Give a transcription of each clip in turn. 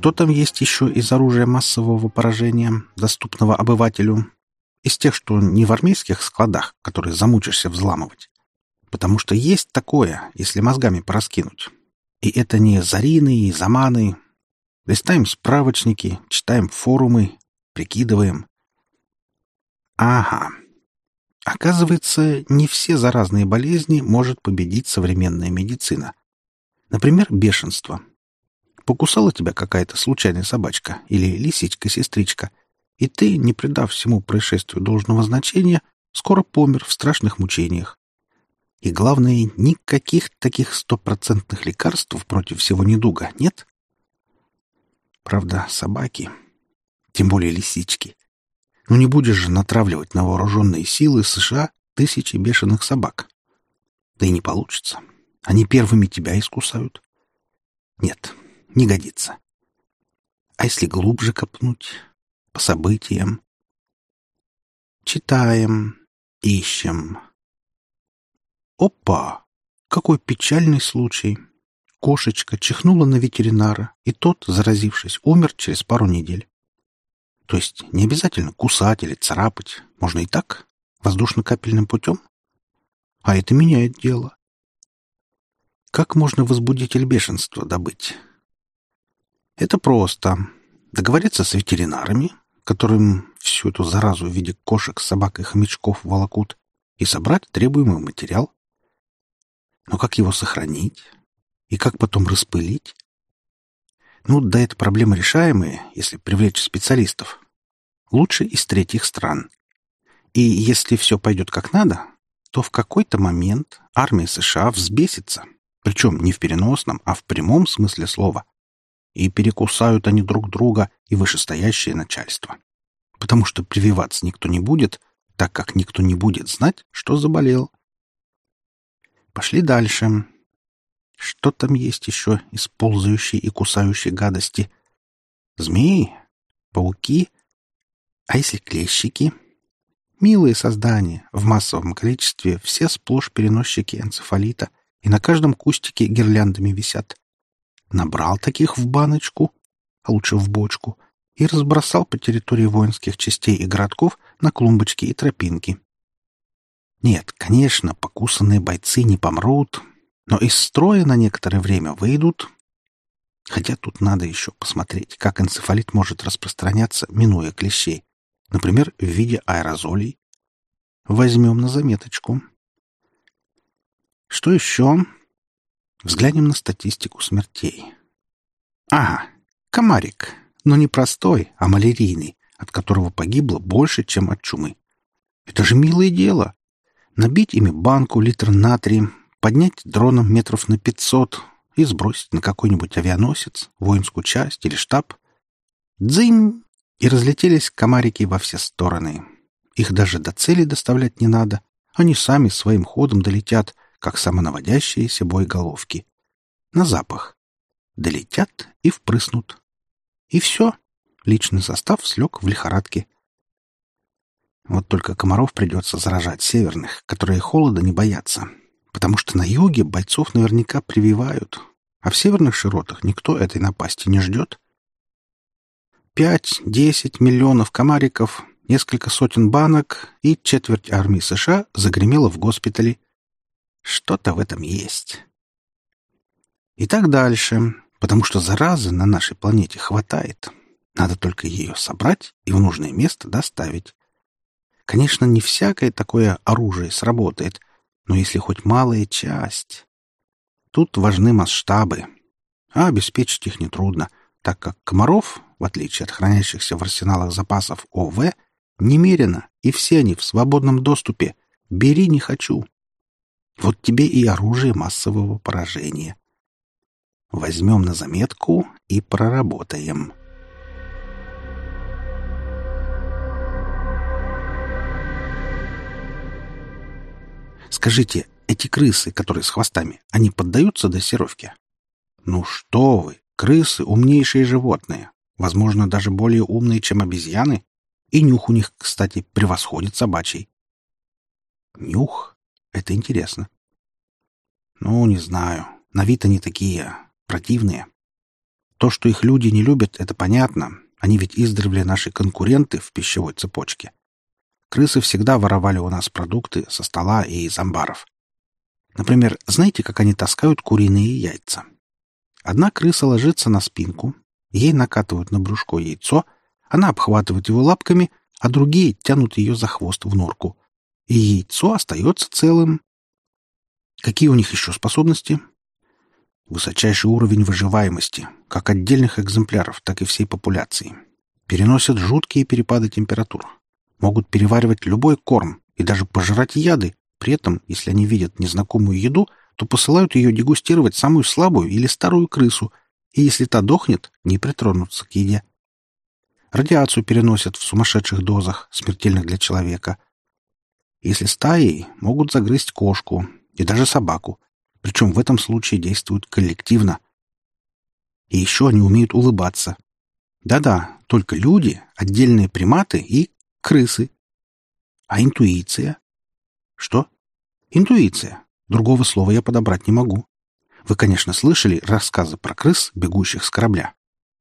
Что там есть еще из оружия массового поражения, доступного обывателю? Из тех, что не в армейских складах, которые замучишься взламывать. Потому что есть такое, если мозгами пораскинуть. И это не зарины и заманы. Листаем справочники, читаем форумы, прикидываем. Ага. Оказывается, не все заразные болезни может победить современная медицина. Например, бешенство. Покусала тебя какая-то случайная собачка или лисичка-сестричка, и ты, не придав всему происшествию должного значения, скоро помер в страшных мучениях. И главное, никаких таких стопроцентных лекарств против всего недуга нет. Правда, собаки, тем более лисички. Ну не будешь же натравливать на вооруженные силы США тысячи бешеных собак. Да и не получится. Они первыми тебя искусают. Нет, не годится. А если глубже копнуть? По событиям? Читаем, ищем. Опа! Какой печальный случай! Кошечка чихнула на ветеринара, и тот, заразившись, умер через пару недель. То есть не обязательно кусать или царапать. Можно и так, воздушно-капельным путем. А это меняет дело. Как можно возбудитель бешенства добыть? Это просто. Договориться с ветеринарами, которым всю эту заразу в виде кошек, собак и хомячков волокут, и собрать требуемый материал. Но как его сохранить? И как потом распылить? Ну, да, это проблемы решаемые, если привлечь специалистов. Лучше из третьих стран. И если все пойдет как надо, то в какой-то момент армия США взбесится, причем не в переносном, а в прямом смысле слова, и перекусают они друг друга и вышестоящее начальство. Потому что прививаться никто не будет, так как никто не будет знать, что заболел. Пошли дальше. Что там есть еще из ползающей и кусающей гадости? Змеи? Пауки? А если клещики? Милые создания, в массовом количестве все сплошь переносчики энцефалита, и на каждом кустике гирляндами висят набрал таких в баночку, а лучше в бочку, и разбросал по территории воинских частей и городков на клумбочки и тропинки. Нет, конечно, покусанные бойцы не помрут, но из строя на некоторое время выйдут. Хотя тут надо еще посмотреть, как энцефалит может распространяться, минуя клещей. Например, в виде аэрозолей. Возьмем на заметочку. Что еще? Взглянем на статистику смертей. Ага, комарик, но не простой, а малярийный, от которого погибло больше, чем от чумы. Это же милое дело. Набить ими банку литр натрия, поднять дроном метров на пятьсот и сбросить на какой-нибудь авианосец, воинскую часть или штаб. Дзынь! И разлетелись комарики во все стороны. Их даже до цели доставлять не надо. Они сами своим ходом долетят, как самонаводящиеся боеголовки. На запах. Долетят и впрыснут. И все. Личный состав слег в лихорадке. Вот только комаров придется заражать северных, которые холода не боятся. Потому что на юге бойцов наверняка прививают, а в северных широтах никто этой напасти не ждет. Пять-десять миллионов комариков, несколько сотен банок и четверть армии США загремела в госпитале — что-то в этом есть. И так дальше, потому что заразы на нашей планете хватает. Надо только ее собрать и в нужное место доставить. Конечно, не всякое такое оружие сработает, но если хоть малая часть... Тут важны масштабы, а обеспечить их нетрудно, так как комаров, в отличие от хранящихся в арсеналах запасов ОВ, немерено, и все они в свободном доступе. Бери не хочу. Вот тебе и оружие массового поражения. Возьмем на заметку и проработаем. Скажите, эти крысы, которые с хвостами, они поддаются дрессировке? Ну что вы, крысы — умнейшие животные. Возможно, даже более умные, чем обезьяны. И нюх у них, кстати, превосходит собачий. Нюх? Это интересно. Ну, не знаю. На вид они такие противные. То, что их люди не любят, это понятно. Они ведь издревле наши конкуренты в пищевой цепочке. Крысы всегда воровали у нас продукты со стола и из амбаров. Например, знаете, как они таскают куриные яйца? Одна крыса ложится на спинку, ей накатывают на брюшко яйцо, она обхватывает его лапками, а другие тянут ее за хвост в норку. И яйцо остается целым. Какие у них еще способности? Высочайший уровень выживаемости, как отдельных экземпляров, так и всей популяции. Переносят жуткие перепады температур. Могут переваривать любой корм и даже пожрать яды. При этом, если они видят незнакомую еду, то посылают ее дегустировать самую слабую или старую крысу, и если та дохнет, не притронутся к еде. Радиацию переносят в сумасшедших дозах, смертельных для человека. Если стаей, могут загрызть кошку и даже собаку, причем в этом случае действуют коллективно. И еще они умеют улыбаться. Да-да, только люди, отдельные приматы и крысы. А интуиция? Что? Интуиция. Другого слова я подобрать не могу. Вы, конечно, слышали рассказы про крыс, бегущих с корабля.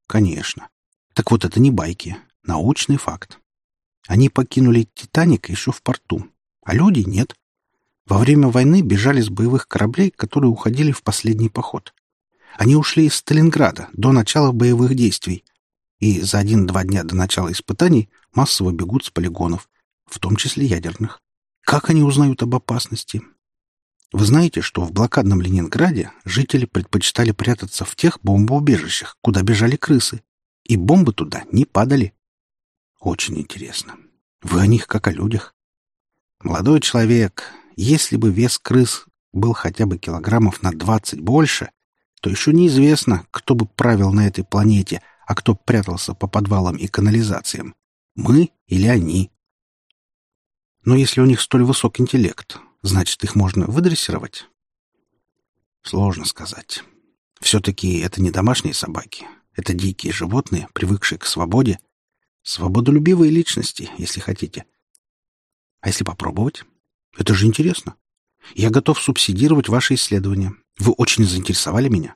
Конечно. Так вот, это не байки. Научный факт. Они покинули «Титаник» еще в порту, а люди нет. Во время войны бежали с боевых кораблей, которые уходили в последний поход. Они ушли из Сталинграда до начала боевых действий, и за один-два дня до начала испытаний массово бегут с полигонов, в том числе ядерных. Как они узнают об опасности? Вы знаете, что в блокадном Ленинграде жители предпочитали прятаться в тех бомбоубежищах, куда бежали крысы, и бомбы туда не падали? Очень интересно. Вы о них как о людях. Молодой человек, если бы вес крыс был хотя бы килограммов на двадцать больше, то еще неизвестно, кто бы правил на этой планете, а кто прятался по подвалам и канализациям. Мы или они? Но если у них столь высок интеллект, значит, их можно выдрессировать? Сложно сказать. Все-таки это не домашние собаки. Это дикие животные, привыкшие к свободе. Свободолюбивые личности, если хотите. А если попробовать? Это же интересно. Я готов субсидировать ваши исследования. Вы очень заинтересовали меня.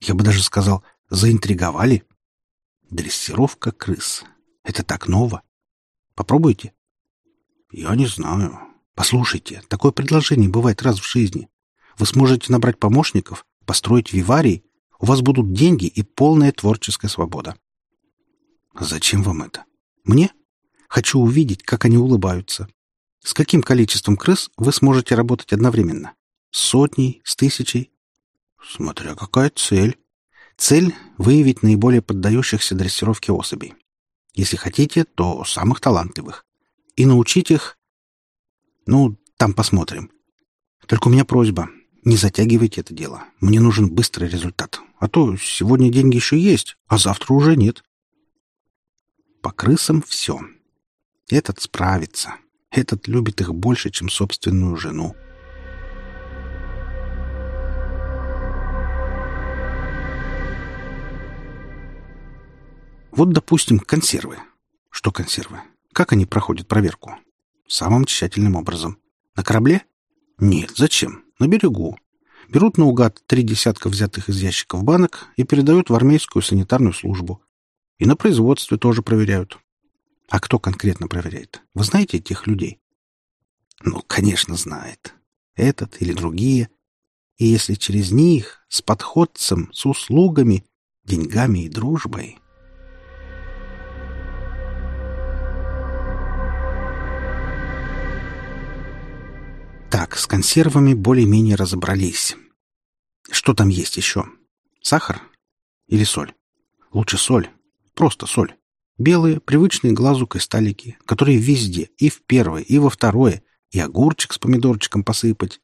Я бы даже сказал, заинтриговали. Дрессировка крыс. Это так ново. Попробуйте. Я не знаю. Послушайте, такое предложение бывает раз в жизни. Вы сможете набрать помощников, построить виварий, у вас будут деньги и полная творческая свобода. Зачем вам это? Мне? Хочу увидеть, как они улыбаются. С каким количеством крыс вы сможете работать одновременно? С сотней, с тысячей? Смотря какая цель. Цель — выявить наиболее поддающихся дрессировке особей. Если хотите, то самых талантливых. И научить их ну, там посмотрим. Только у меня просьба. Не затягивайте это дело. Мне нужен быстрый результат. А то сегодня деньги еще есть, а завтра уже нет. По крысам все. Этот справится. Этот любит их больше, чем собственную жену. Вот, допустим, консервы. Что консервы? Как они проходят проверку? Самым тщательным образом. На корабле? Нет, зачем? На берегу. Берут наугад три десятка взятых из ящиков банок и передают в армейскую санитарную службу. И на производстве тоже проверяют. А кто конкретно проверяет? Вы знаете этих людей? Ну, конечно, знает. Этот или другие. И если через них, с подходцем, с услугами, деньгами и дружбой... Так, с консервами более-менее разобрались. Что там есть еще? Сахар? Или соль? Лучше соль. Просто соль. Белые, привычные глазу кристаллики, которые везде, и в первое, и во второе, и огурчик с помидорчиком посыпать.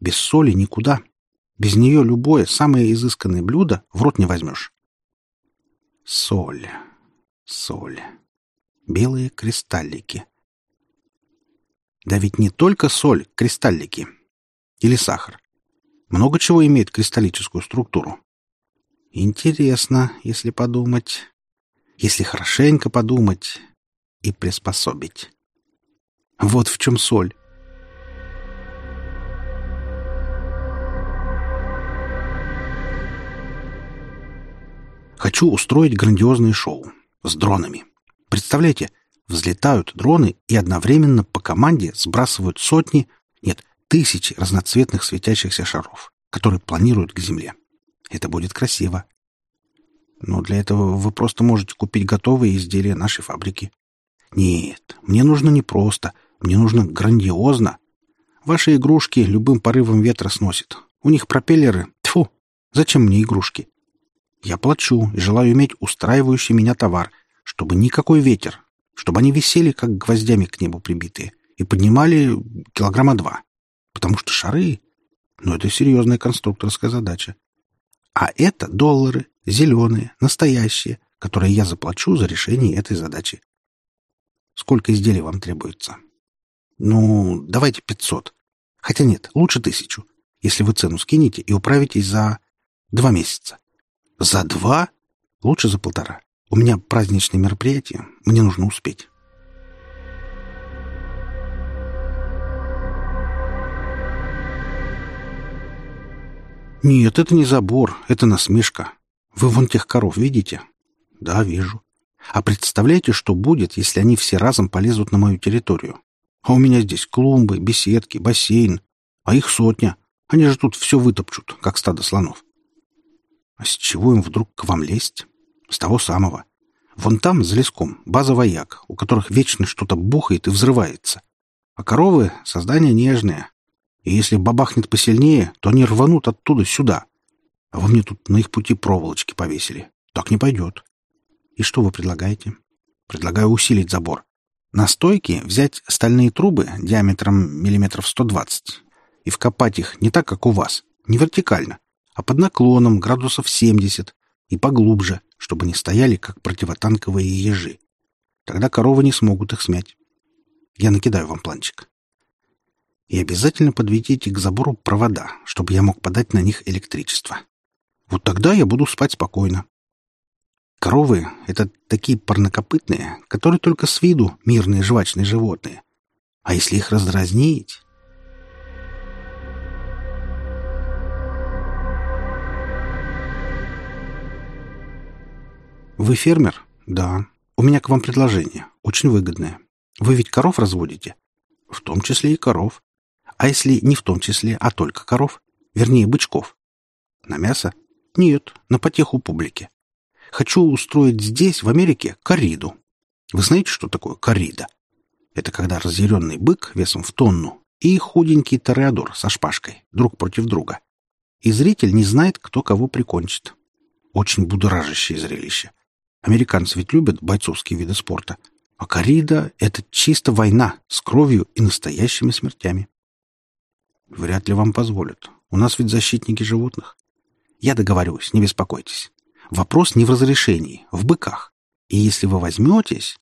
Без соли никуда. Без нее любое, самое изысканное блюдо в рот не возьмешь. Соль. Соль. Белые кристаллики. Да ведь не только соль, кристаллики. Или сахар. Много чего имеет кристаллическую структуру. Интересно, если подумать. Если хорошенько подумать и приспособить. Вот в чем соль. Хочу устроить грандиозное шоу с дронами. Представляете, взлетают дроны и одновременно по команде сбрасывают сотни, нет, тысячи разноцветных светящихся шаров, которые планируют к Земле. Это будет красиво. Но для этого вы просто можете купить готовые изделия нашей фабрики. Нет, мне нужно не просто, мне нужно грандиозно. Ваши игрушки любым порывом ветра сносит. У них пропеллеры. Тьфу, зачем мне игрушки? Я плачу и желаю иметь устраивающий меня товар, чтобы никакой ветер, чтобы они висели, как гвоздями к небу прибитые, и поднимали килограмма два. Потому что шары... Ну, это серьезная конструкторская задача. А это доллары, зеленые, настоящие, которые я заплачу за решение этой задачи. Сколько изделий вам требуется? Ну, давайте пятьсот. Хотя нет, лучше тысячу, если вы цену скинете и управитесь за два месяца. За два? Лучше за полтора. У меня праздничное мероприятие, мне нужно успеть. Нет, это не забор, это насмешка. Вы вон тех коров видите? Да, вижу. А представляете, что будет, если они все разом полезут на мою территорию? А у меня здесь клумбы, беседки, бассейн. А их сотня. Они же тут все вытопчут, как стадо слонов. А с чего им вдруг к вам лезть? С того самого. Вон там, за леском, база вояк, у которых вечно что-то бухает и взрывается. А коровы — создания нежные. И если бабахнет посильнее, то они рванут оттуда сюда. А вы мне тут на их пути проволочки повесили. Так не пойдет. И что вы предлагаете? Предлагаю усилить забор. На стойке взять стальные трубы диаметром миллиметров 120 и вкопать их не так, как у вас, не вертикально, а под наклоном градусов 70 и поглубже, чтобы не стояли, как противотанковые ежи. Тогда коровы не смогут их смять. Я накидаю вам планчик. И обязательно подведите к забору провода, чтобы я мог подать на них электричество. Вот тогда я буду спать спокойно. Коровы — это такие парнокопытные, которые только с виду мирные жвачные животные. А если их раздразнить... Вы фермер? Да. У меня к вам предложение. Очень выгодное. Вы ведь коров разводите? В том числе и коров. А если не в том числе, а только коров? Вернее, бычков. На мясо? Нет, на потеху публики. Хочу устроить здесь, в Америке, корриду. Вы знаете, что такое коррида? Это когда разъяренный бык весом в тонну и худенький тореадор со шпажкой, друг против друга. И зритель не знает, кто кого прикончит. Очень будоражащее зрелище. Американцы ведь любят бойцовские виды спорта. А коррида — это чисто война с кровью и настоящими смертями. Вряд ли вам позволят. У нас ведь защитники животных. Я договорюсь, не беспокойтесь. Вопрос не в разрешении, в быках. И если вы возьметесь...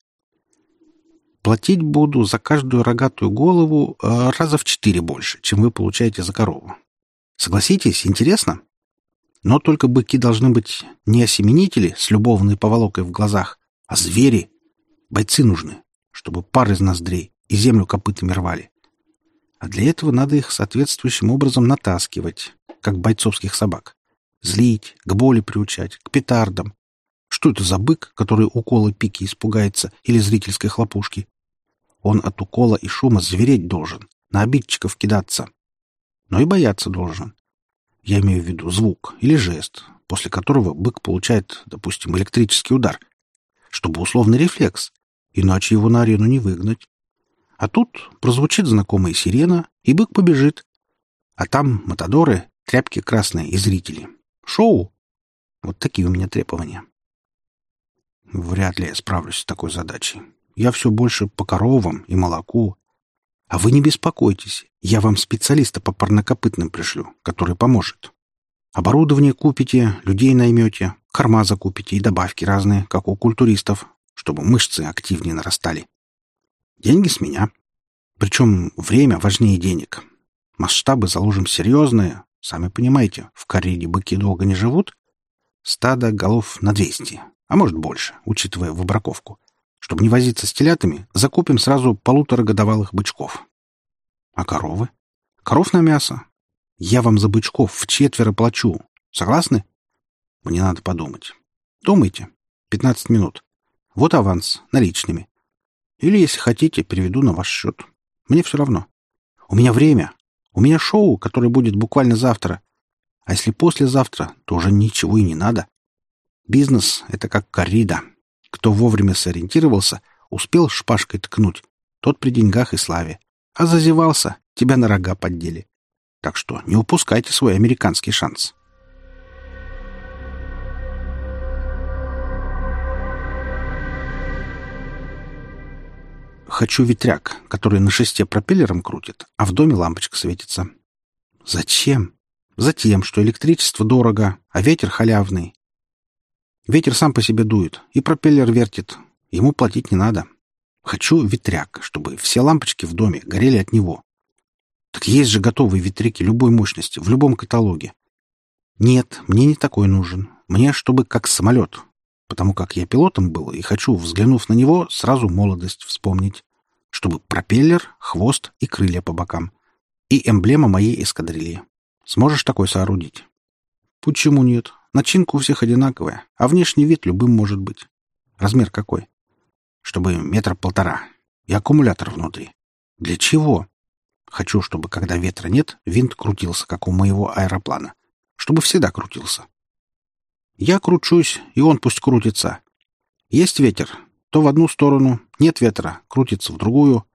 Платить буду за каждую рогатую голову э, раза в четыре больше, чем вы получаете за корову. Согласитесь, интересно? Но только быки должны быть не осеменители с любовной поволокой в глазах, а звери. Бойцы нужны, чтобы пар из ноздрей и землю копытами рвали. А для этого надо их соответствующим образом натаскивать, как бойцовских собак. Злить, к боли приучать, к петардам. Что это за бык, который укола пики испугается или зрительской хлопушки? Он от укола и шума звереть должен, на обидчиков кидаться. Но и бояться должен. Я имею в виду звук или жест, после которого бык получает, допустим, электрический удар, чтобы условный рефлекс, иначе его на арену не выгнать. А тут прозвучит знакомая сирена, и бык побежит. А там матадоры, тряпки красные и зрители. Шоу. Вот такие у меня требования. Вряд ли я справлюсь с такой задачей. Я все больше по коровам и молоку. А вы не беспокойтесь, я вам специалиста по парнокопытным пришлю, который поможет. Оборудование купите, людей наймете, корма закупите и добавки разные, как у культуристов, чтобы мышцы активнее нарастали. Деньги с меня. Причем время важнее денег. Масштабы заложим серьезные, Сами понимаете, в корриде быки долго не живут. Стадо голов на 200, а может больше, учитывая выбраковку. Чтобы не возиться с телятами, закупим сразу полуторагодовалых бычков. А коровы? Коров на мясо. Я вам за бычков в четверо плачу. Согласны? Мне надо подумать. Думайте. Пятнадцать минут. Вот аванс, наличными. Или, если хотите, переведу на ваш счет. Мне все равно. У меня время. У меня шоу, которое будет буквально завтра. А если послезавтра, то уже ничего и не надо. Бизнес — это как коррида. Кто вовремя сориентировался, успел шпажкой ткнуть, тот при деньгах и славе. А зазевался, тебя на рога поддели. Так что не упускайте свой американский шанс. Хочу ветряк, который на шесте пропеллером крутит, а в доме лампочка светится. Зачем? Затем, что электричество дорого, а ветер халявный. Ветер сам по себе дует, и пропеллер вертит. Ему платить не надо. Хочу ветряк, чтобы все лампочки в доме горели от него. Так есть же готовые ветряки любой мощности в любом каталоге. Нет, мне не такой нужен. Мне, чтобы как самолет, потому как я пилотом был и хочу, взглянув на него, сразу молодость вспомнить, чтобы пропеллер, хвост и крылья по бокам. И эмблема моей эскадрильи. Сможешь такой соорудить? Почему нет? Начинка у всех одинаковая, а внешний вид любым может быть. Размер какой? Чтобы метра полтора. И аккумулятор внутри. Для чего? Хочу, чтобы, когда ветра нет, винт крутился, как у моего аэроплана. Чтобы всегда крутился. Я кручусь, и он пусть крутится. Есть ветер, то в одну сторону, нет ветра, крутится в другую,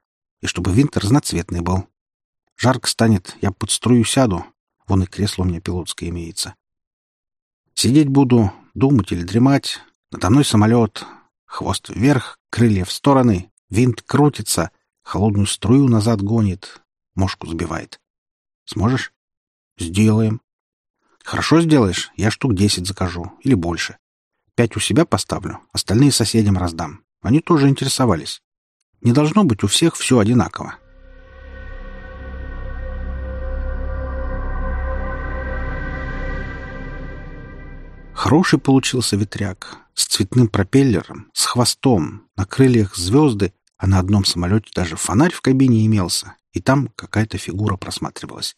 и чтобы винт разноцветный был. Жарко станет, я под струю сяду, вон и кресло у меня пилотское имеется. Сидеть буду, думать или дремать, надо мной самолет, хвост вверх, крылья в стороны, винт крутится, холодную струю назад гонит, мошку сбивает. Сможешь? Сделаем. Хорошо сделаешь, я штук десять закажу, или больше. Пять у себя поставлю, остальные соседям раздам. Они тоже интересовались. Не должно быть у всех все одинаково. Хороший получился ветряк, с цветным пропеллером, с хвостом, на крыльях звезды, а на одном самолете даже фонарь в кабине имелся, и там какая-то фигура просматривалась.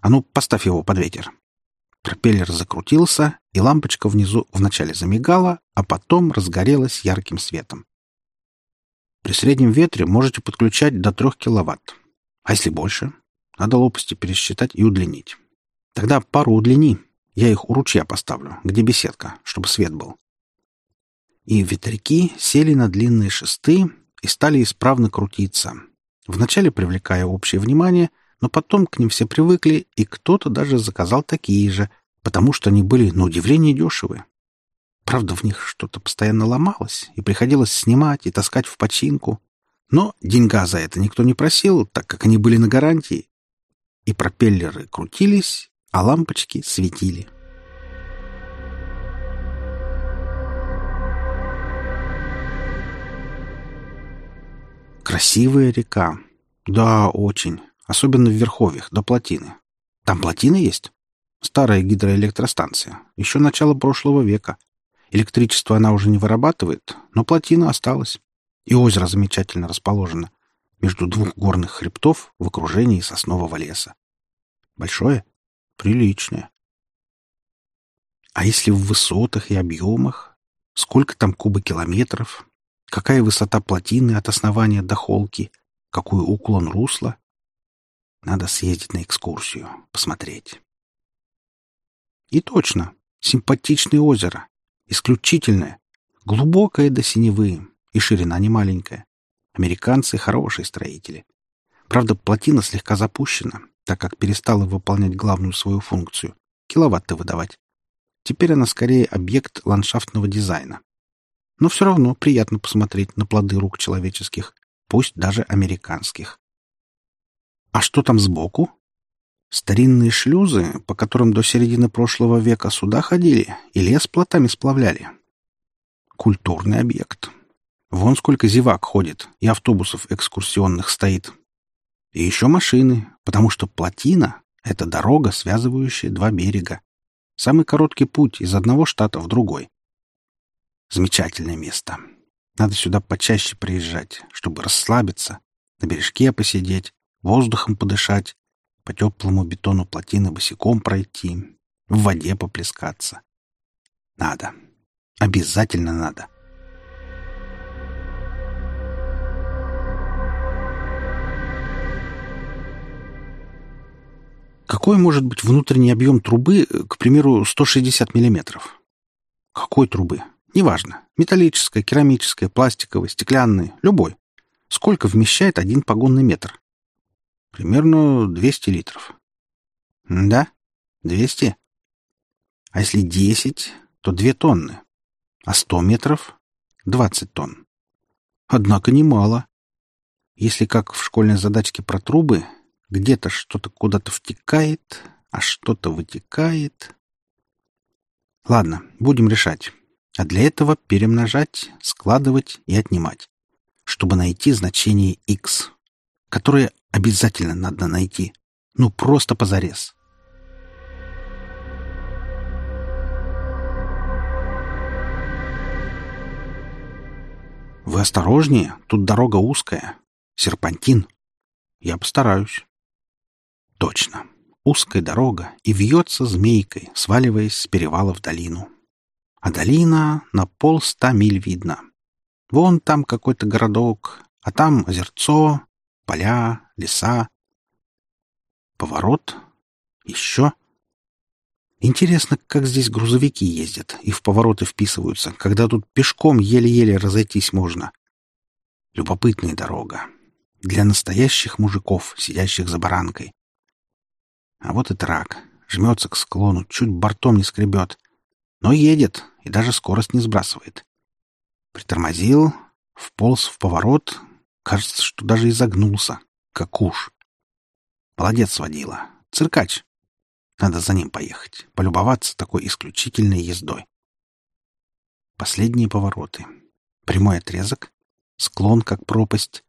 А ну, поставь его под ветер. Пропеллер закрутился, и лампочка внизу вначале замигала, а потом разгорелась ярким светом. При среднем ветре можете подключать до 3 киловатт. А если больше? Надо лопасти пересчитать и удлинить. Тогда пару удлини. Я их у ручья поставлю, где беседка, чтобы свет был. И ветряки сели на длинные шесты и стали исправно крутиться, вначале привлекая общее внимание — но потом к ним все привыкли, и кто-то даже заказал такие же, потому что они были, на удивление, дешевые. Правда, в них что-то постоянно ломалось, и приходилось снимать и таскать в починку. Но деньга за это никто не просил, так как они были на гарантии. И пропеллеры крутились, а лампочки светили. Красивая река. Да, очень особенно в Верховьях, до плотины. Там плотина есть? Старая гидроэлектростанция. Еще начало прошлого века. Электричество она уже не вырабатывает, но плотина осталась. И озеро замечательно расположено. Между двух горных хребтов в окружении соснового леса. Большое? Приличное. А если в высотах и объемах? Сколько там кубокилометров? Какая высота плотины от основания до холки? Какой уклон русла? Надо съездить на экскурсию, посмотреть. И точно, симпатичное озеро, исключительное, глубокое до синевы, и ширина не маленькая. Американцы — хорошие строители. Правда, плотина слегка запущена, так как перестала выполнять главную свою функцию — киловатты выдавать. Теперь она скорее объект ландшафтного дизайна. Но все равно приятно посмотреть на плоды рук человеческих, пусть даже американских. А что там сбоку? Старинные шлюзы, по которым до середины прошлого века суда ходили и лес плотами сплавляли. Культурный объект. Вон сколько зевак ходит и автобусов экскурсионных стоит. И еще машины, потому что плотина — это дорога, связывающая два берега. Самый короткий путь из одного штата в другой. Замечательное место. Надо сюда почаще приезжать, чтобы расслабиться, на бережке посидеть, воздухом подышать, по теплому бетону плотины босиком пройти, в воде поплескаться. Надо. Обязательно надо. Какой может быть внутренний объем трубы, к примеру, 160 миллиметров? Какой трубы? Неважно. Металлическая, керамическая, пластиковая, стеклянная, любой. Сколько вмещает один погонный метр? Примерно 200 литров. Да? 200? А если 10, то 2 тонны. А 100 метров — 20 тонн. Однако немало. Если как в школьной задачке про трубы, где-то что-то куда-то втекает, а что-то вытекает. Ладно, будем решать. А для этого перемножать, складывать и отнимать, чтобы найти значение x, которое обязательно надо найти. Ну, просто позарез. Вы осторожнее, тут дорога узкая. Серпантин. Я постараюсь. Точно. Узкая дорога и вьется змейкой, сваливаясь с перевала в долину. А долина на полста миль видно. Вон там какой-то городок, а там озерцо, поля, леса. Поворот. Еще. Интересно, как здесь грузовики ездят и в повороты вписываются, когда тут пешком еле-еле разойтись можно. Любопытная дорога. Для настоящих мужиков, сидящих за баранкой. А вот и трак. Жмется к склону, чуть бортом не скребет. Но едет и даже скорость не сбрасывает. Притормозил, вполз в поворот. Кажется, что даже изогнулся, как уж. Молодец водила. Циркач. Надо за ним поехать, полюбоваться такой исключительной ездой. Последние повороты. Прямой отрезок, склон, как пропасть,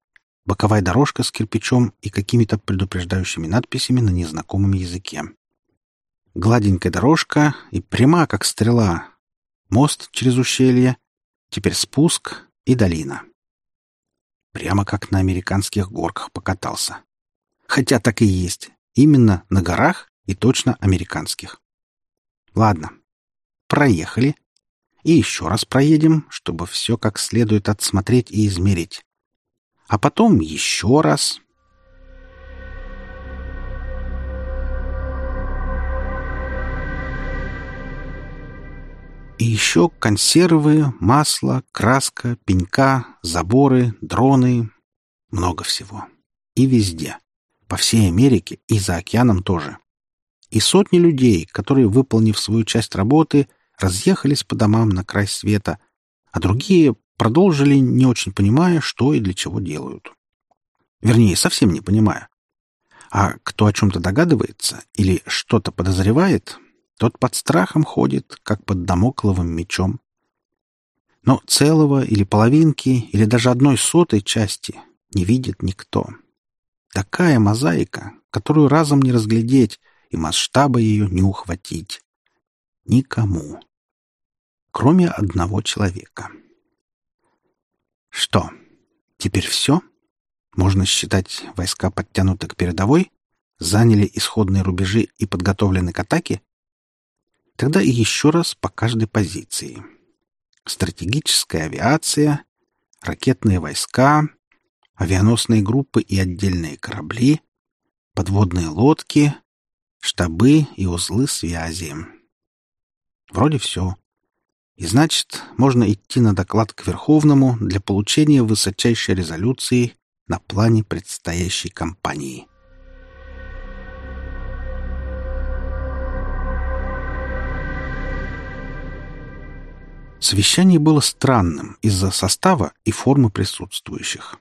боковая дорожка с кирпичом и какими-то предупреждающими надписями на незнакомом языке. Гладенькая дорожка и пряма, как стрела. Мост через ущелье, теперь спуск и долина. Прямо как на американских горках покатался. Хотя так и есть. Именно на горах и точно американских. Ладно, проехали. И еще раз проедем, чтобы все как следует отсмотреть и измерить а потом еще раз. И еще консервы, масло, краска, пенька, заборы, дроны. Много всего. И везде. По всей Америке и за океаном тоже. И сотни людей, которые, выполнив свою часть работы, разъехались по домам на край света, а другие продолжили, не очень понимая, что и для чего делают. Вернее, совсем не понимая. А кто о чем-то догадывается или что-то подозревает, тот под страхом ходит, как под домокловым мечом. Но целого или половинки, или даже одной сотой части не видит никто. Такая мозаика, которую разом не разглядеть и масштаба ее не ухватить. Никому. Кроме одного человека. Что, теперь все? Можно считать, войска подтянуты к передовой, заняли исходные рубежи и подготовлены к атаке? Тогда и еще раз по каждой позиции. Стратегическая авиация, ракетные войска, авианосные группы и отдельные корабли, подводные лодки, штабы и узлы связи. Вроде все. И значит, можно идти на доклад к Верховному для получения высочайшей резолюции на плане предстоящей кампании. Совещание было странным из-за состава и формы присутствующих.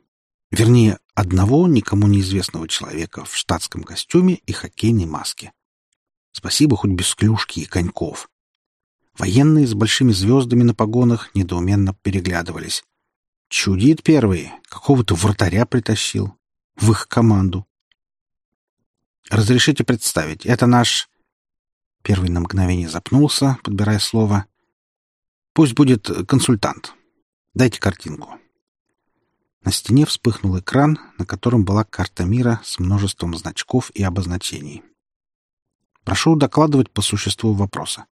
Вернее, одного никому неизвестного человека в штатском костюме и хоккейной маске. Спасибо хоть без клюшки и коньков. Военные с большими звездами на погонах недоуменно переглядывались. Чудит первый, какого-то вратаря притащил. В их команду. «Разрешите представить, это наш...» Первый на мгновение запнулся, подбирая слово. «Пусть будет консультант. Дайте картинку». На стене вспыхнул экран, на котором была карта мира с множеством значков и обозначений. Прошу докладывать по существу вопроса.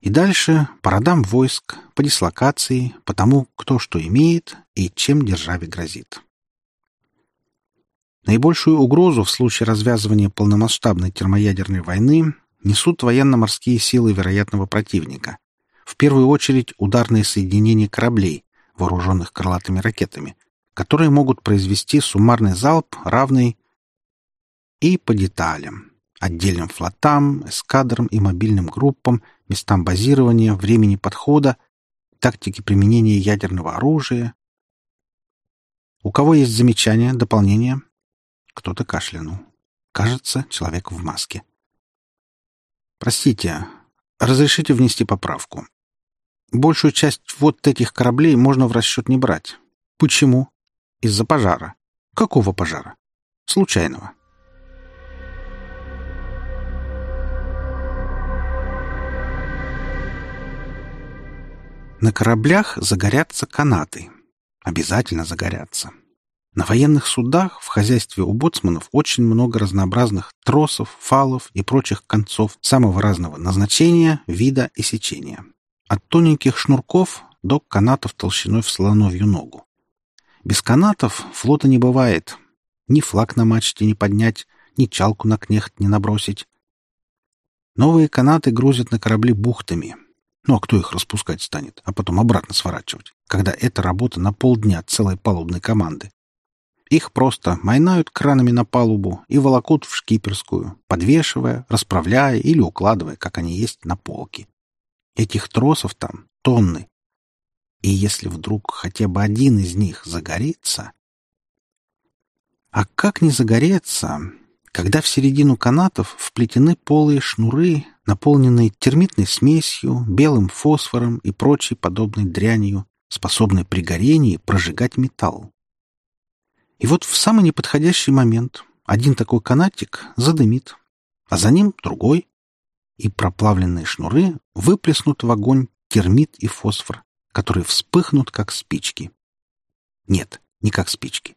И дальше по родам войск, по дислокации, по тому, кто что имеет и чем державе грозит. Наибольшую угрозу в случае развязывания полномасштабной термоядерной войны несут военно-морские силы вероятного противника. В первую очередь ударные соединения кораблей, вооруженных крылатыми ракетами, которые могут произвести суммарный залп, равный и по деталям, отдельным флотам, эскадрам и мобильным группам, местам базирования, времени подхода, тактике применения ядерного оружия. У кого есть замечания, дополнения? Кто-то кашлянул. Кажется, человек в маске. Простите, разрешите внести поправку. Большую часть вот этих кораблей можно в расчет не брать. Почему? Из-за пожара. Какого пожара? Случайного. На кораблях загорятся канаты. Обязательно загорятся. На военных судах в хозяйстве у боцманов очень много разнообразных тросов, фалов и прочих концов самого разного назначения, вида и сечения. От тоненьких шнурков до канатов толщиной в слоновью ногу. Без канатов флота не бывает. Ни флаг на мачте не поднять, ни чалку на кнехт не набросить. Новые канаты грузят на корабли бухтами. Ну а кто их распускать станет, а потом обратно сворачивать, когда это работа на полдня целой палубной команды? Их просто майнают кранами на палубу и волокут в шкиперскую, подвешивая, расправляя или укладывая, как они есть, на полки. Этих тросов там тонны. И если вдруг хотя бы один из них загорится... А как не загореться, когда в середину канатов вплетены полые шнуры, наполненные термитной смесью, белым фосфором и прочей подобной дрянью, способной при горении прожигать металл? И вот в самый неподходящий момент один такой канатик задымит, а за ним другой, и проплавленные шнуры выплеснут в огонь термит и фосфор, которые вспыхнут, как спички. Нет, не как спички.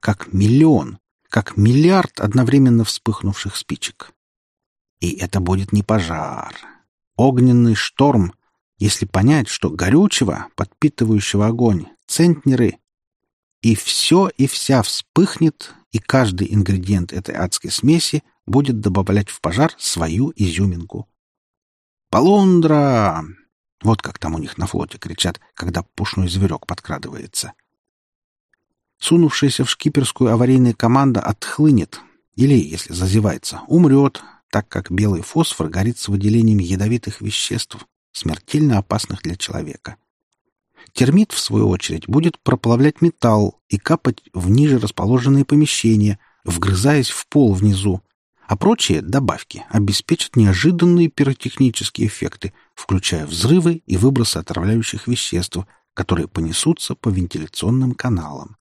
Как миллион, как миллиард одновременно вспыхнувших спичек. И это будет не пожар. Огненный шторм, если понять, что горючего, подпитывающего огонь, центнеры, и все и вся вспыхнет, и каждый ингредиент этой адской смеси будет добавлять в пожар свою изюминку. «Полундра!» Вот как там у них на флоте кричат, когда пушной зверек подкрадывается. Сунувшаяся в шкиперскую аварийная команда отхлынет, или, если зазевается, умрет, так как белый фосфор горит с выделением ядовитых веществ, смертельно опасных для человека. Термит, в свою очередь, будет проплавлять металл и капать в ниже расположенные помещения, вгрызаясь в пол внизу, а прочие добавки обеспечат неожиданные пиротехнические эффекты, включая взрывы и выбросы отравляющих веществ, которые понесутся по вентиляционным каналам.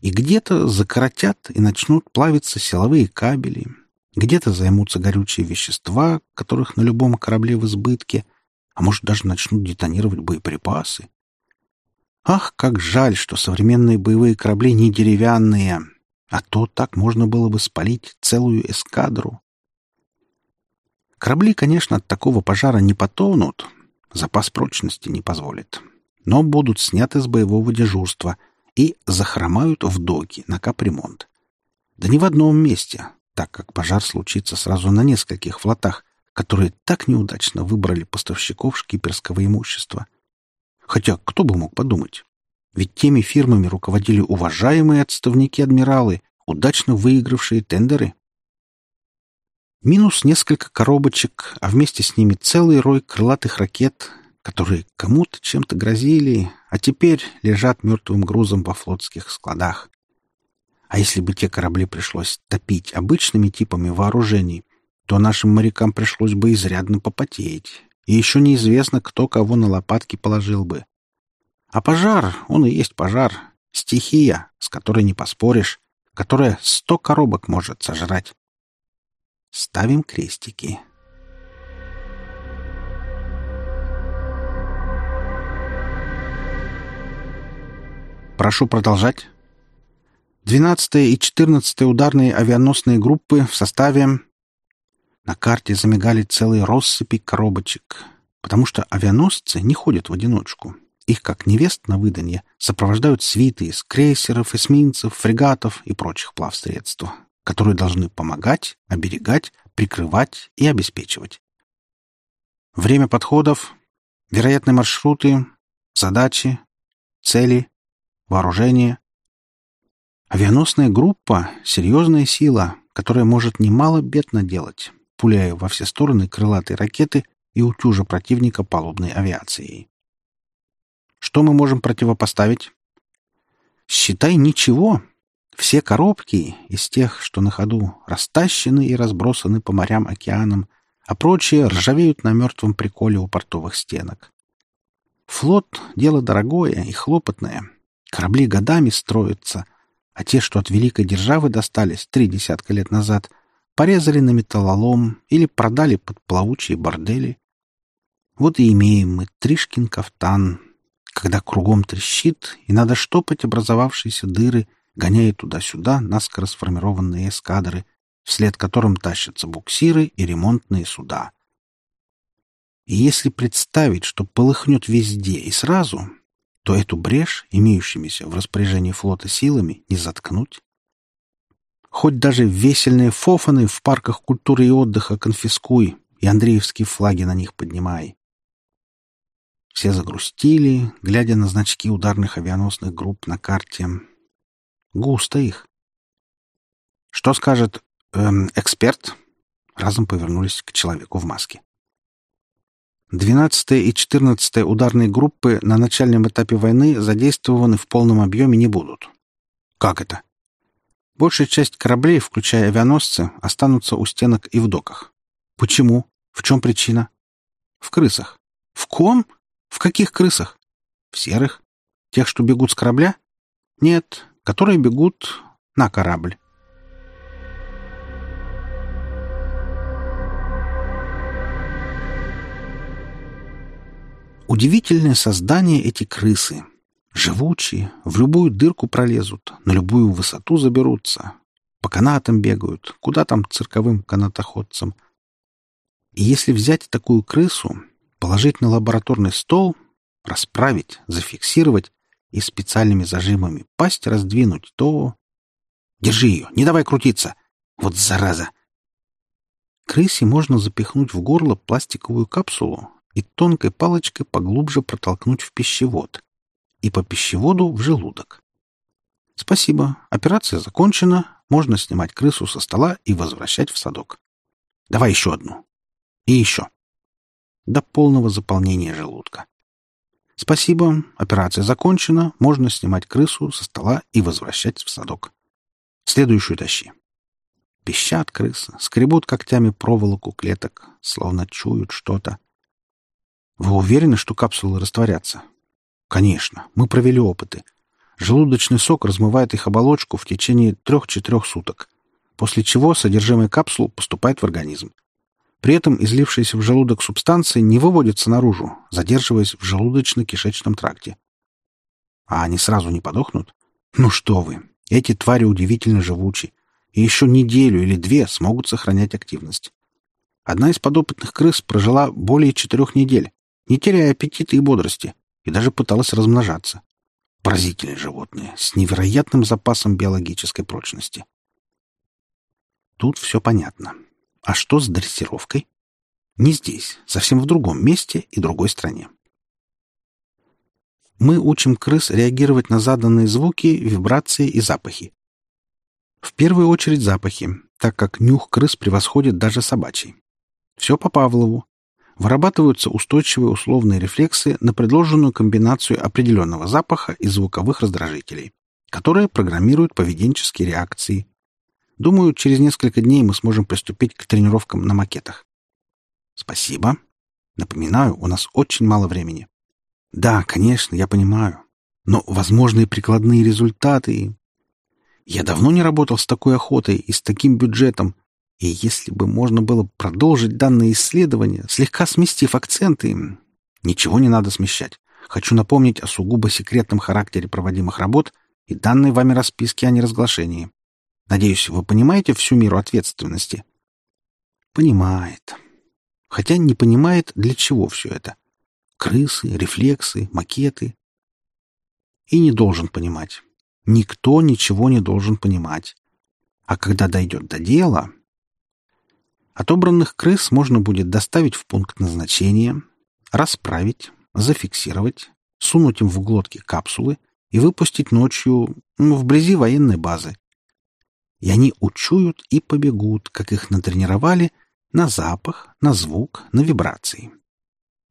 И где-то закоротят и начнут плавиться силовые кабели, где-то займутся горючие вещества, которых на любом корабле в избытке, а может даже начнут детонировать боеприпасы. Ах, как жаль, что современные боевые корабли не деревянные, а то так можно было бы спалить целую эскадру. Корабли, конечно, от такого пожара не потонут, запас прочности не позволит, но будут сняты с боевого дежурства и захромают в доки на капремонт. Да не в одном месте, так как пожар случится сразу на нескольких флотах, которые так неудачно выбрали поставщиков шкиперского имущества — Хотя кто бы мог подумать? Ведь теми фирмами руководили уважаемые отставники-адмиралы, удачно выигравшие тендеры. Минус несколько коробочек, а вместе с ними целый рой крылатых ракет, которые кому-то чем-то грозили, а теперь лежат мертвым грузом во флотских складах. А если бы те корабли пришлось топить обычными типами вооружений, то нашим морякам пришлось бы изрядно попотеть, и еще неизвестно, кто кого на лопатки положил бы. А пожар, он и есть пожар. Стихия, с которой не поспоришь, которая сто коробок может сожрать. Ставим крестики. Прошу продолжать. 12 и 14 ударные авианосные группы в составе на карте замигали целые россыпи коробочек. потому что авианосцы не ходят в одиночку. Их, как невест на выданье, сопровождают свиты из крейсеров, эсминцев, фрегатов и прочих плавсредств, которые должны помогать, оберегать, прикрывать и обеспечивать. Время подходов, вероятные маршруты, задачи, цели, вооружение. Авианосная группа — серьезная сила, которая может немало бед наделать, пуляя во все стороны крылатые ракеты и утюжа противника палубной авиацией. Что мы можем противопоставить? Считай ничего. Все коробки из тех, что на ходу, растащены и разбросаны по морям, океанам, а прочие ржавеют на мертвом приколе у портовых стенок. Флот — дело дорогое и хлопотное. Корабли годами строятся, а те, что от великой державы достались три десятка лет назад, порезали на металлолом или продали под плавучие бордели. Вот и имеем мы Тришкин кафтан, когда кругом трещит, и надо штопать образовавшиеся дыры, гоняя туда-сюда наскоро сформированные эскадры, вслед которым тащатся буксиры и ремонтные суда. И если представить, что полыхнет везде и сразу, то эту брешь, имеющимися в распоряжении флота силами, не заткнуть. Хоть даже весельные фофаны в парках культуры и отдыха конфискуй, и Андреевские флаги на них поднимай. Все загрустили, глядя на значки ударных авианосных групп на карте. Густо их. «Что скажет эм, эксперт?» Разом повернулись к человеку в маске. Двенадцатая и четырнадцатая ударные группы на начальном этапе войны задействованы в полном объеме не будут. Как это? Большая часть кораблей, включая авианосцы, останутся у стенок и в доках. Почему? В чем причина? В крысах. В ком? В каких крысах? В серых? Тех, что бегут с корабля? Нет, которые бегут на корабль. Удивительное создание эти крысы. Живучие, в любую дырку пролезут, на любую высоту заберутся. По канатам бегают, куда там цирковым канатоходцам. И если взять такую крысу, положить на лабораторный стол, расправить, зафиксировать и специальными зажимами пасть раздвинуть, то... Держи ее, не давай крутиться! Вот зараза! Крысе можно запихнуть в горло пластиковую капсулу и тонкой палочкой поглубже протолкнуть в пищевод. И по пищеводу в желудок. Спасибо, операция закончена, можно снимать крысу со стола и возвращать в садок. Давай еще одну. И еще до полного заполнения желудка. Спасибо, операция закончена, можно снимать крысу со стола и возвращать в садок. Следующую тащи. Пищат крысы, скребут когтями проволоку клеток, словно чуют что-то. Вы уверены, что капсулы растворятся? Конечно, мы провели опыты. Желудочный сок размывает их оболочку в течение трех-четырех суток, после чего содержимое капсул поступает в организм. При этом излившаяся в желудок субстанция не выводится наружу, задерживаясь в желудочно-кишечном тракте. А они сразу не подохнут? Ну что вы, эти твари удивительно живучи, и еще неделю или две смогут сохранять активность. Одна из подопытных крыс прожила более четырех недель, не теряя аппетита и бодрости, и даже пыталась размножаться. Поразительные животные, с невероятным запасом биологической прочности. Тут все понятно. А что с дрессировкой? Не здесь, совсем в другом месте и другой стране. Мы учим крыс реагировать на заданные звуки, вибрации и запахи. В первую очередь запахи, так как нюх крыс превосходит даже собачий. Все по Павлову. Вырабатываются устойчивые условные рефлексы на предложенную комбинацию определенного запаха и звуковых раздражителей, которые программируют поведенческие реакции, Думаю, через несколько дней мы сможем приступить к тренировкам на макетах. Спасибо. Напоминаю, у нас очень мало времени. Да, конечно, я понимаю. Но возможные прикладные результаты... Я давно не работал с такой охотой и с таким бюджетом, и если бы можно было продолжить данное исследование, слегка сместив акценты... Ничего не надо смещать. Хочу напомнить о сугубо секретном характере проводимых работ и данной вами расписке о неразглашении. Надеюсь, вы понимаете всю меру ответственности? Понимает. хотя не понимает, для чего все это. Крысы, рефлексы, макеты. И не должен понимать. Никто ничего не должен понимать. А когда дойдет до дела... Отобранных крыс можно будет доставить в пункт назначения, расправить, зафиксировать, сунуть им в глотки капсулы и выпустить ночью ну, вблизи военной базы. И они учуют и побегут, как их натренировали, на запах, на звук, на вибрации.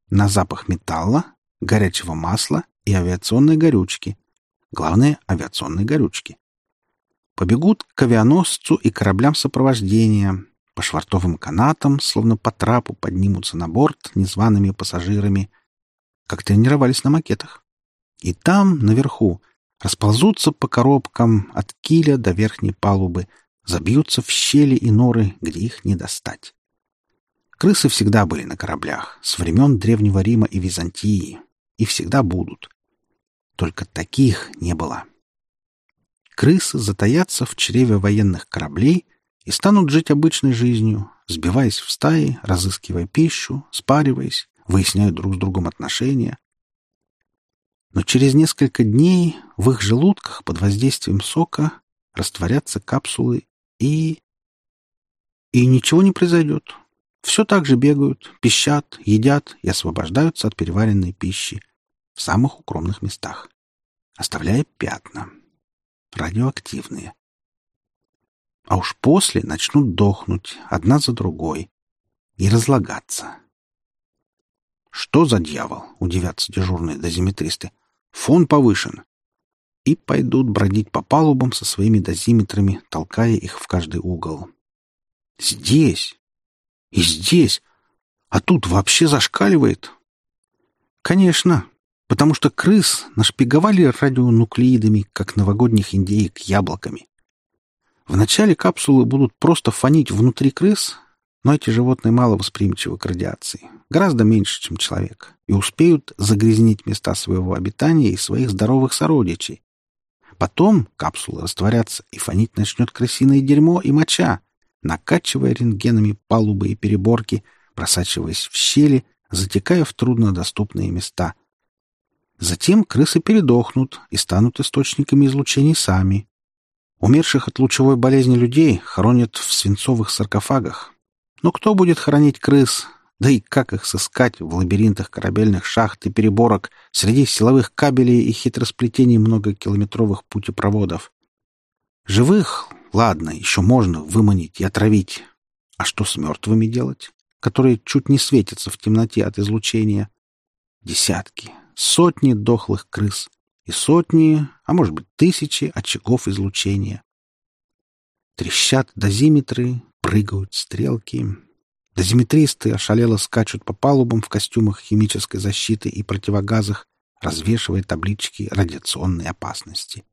На запах металла, горячего масла и авиационной горючки. Главное — авиационной горючки. Побегут к авианосцу и кораблям сопровождения, по швартовым канатам, словно по трапу, поднимутся на борт незваными пассажирами, как тренировались на макетах. И там, наверху, расползутся по коробкам от киля до верхней палубы, забьются в щели и норы, где их не достать. Крысы всегда были на кораблях, с времен Древнего Рима и Византии, и всегда будут. Только таких не было. Крысы затаятся в чреве военных кораблей и станут жить обычной жизнью, сбиваясь в стаи, разыскивая пищу, спариваясь, выясняя друг с другом отношения, но через несколько дней в их желудках под воздействием сока растворятся капсулы и... И ничего не произойдет. Все так же бегают, пищат, едят и освобождаются от переваренной пищи в самых укромных местах, оставляя пятна, радиоактивные. А уж после начнут дохнуть одна за другой и разлагаться. «Что за дьявол?» — удивятся дежурные дозиметристы. «Фон повышен». И пойдут бродить по палубам со своими дозиметрами, толкая их в каждый угол. «Здесь! И здесь! А тут вообще зашкаливает!» «Конечно, потому что крыс нашпиговали радионуклеидами, как новогодних индеек яблоками. Вначале капсулы будут просто фонить внутри крыс, но эти животные мало восприимчивы к радиации, гораздо меньше, чем человек, и успеют загрязнить места своего обитания и своих здоровых сородичей. Потом капсулы растворятся, и фонить начнет крысиное дерьмо и моча, накачивая рентгенами палубы и переборки, просачиваясь в щели, затекая в труднодоступные места. Затем крысы передохнут и станут источниками излучений сами. Умерших от лучевой болезни людей хоронят в свинцовых саркофагах, но кто будет хранить крыс? Да и как их сыскать в лабиринтах корабельных шахт и переборок среди силовых кабелей и хитросплетений многокилометровых путепроводов? Живых, ладно, еще можно выманить и отравить. А что с мертвыми делать, которые чуть не светятся в темноте от излучения? Десятки, сотни дохлых крыс и сотни, а может быть тысячи очагов излучения. Трещат дозиметры, прыгают стрелки. Дозиметристы ошалело скачут по палубам в костюмах химической защиты и противогазах, развешивая таблички радиационной опасности.